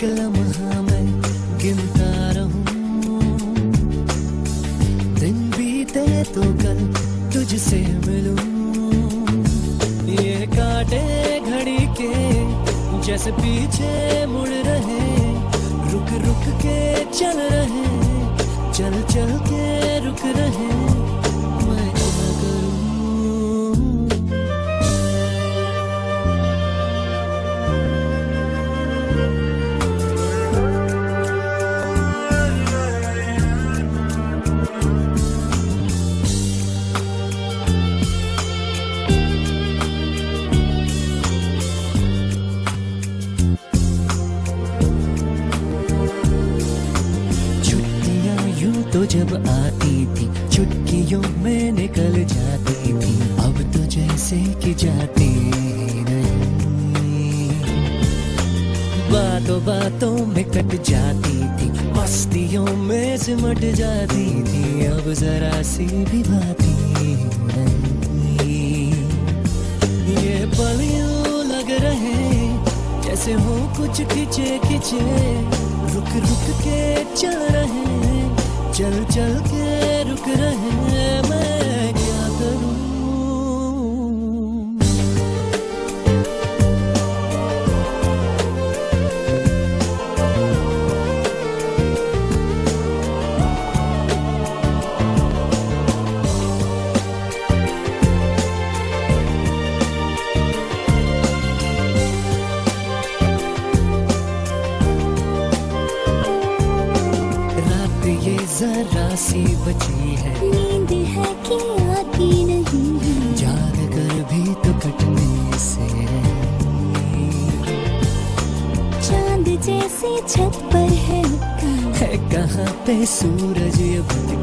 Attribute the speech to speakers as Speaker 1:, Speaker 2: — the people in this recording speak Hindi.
Speaker 1: एक लम्हा मैं गिनता रहूँ। दिन बीते तो कल तुझसे मिलूं। ये काटे घड़ी के जैसे पीछे मुड़ रहे रुक रुक के चल रहे चल चल के रुक रहे। जब आती थी, चुटकियों में निकल जाती थी। अब तो जैसे कि जाती बातों बातों में कट जाती थी, मस्तियों में सिमट जाती थी। अब जरा सी भी भाती ये पल लग रहे जैसे हो कुछ खिंचे खिंचे रुक रुक के चल रहे चल चल के जरा सी बची है।
Speaker 2: नींद है कि आती नहीं? है
Speaker 1: जाग कर भी तो कटने से।
Speaker 2: चाँद जैसे छत पर है
Speaker 1: है कहाँ पे सूरज ये भटका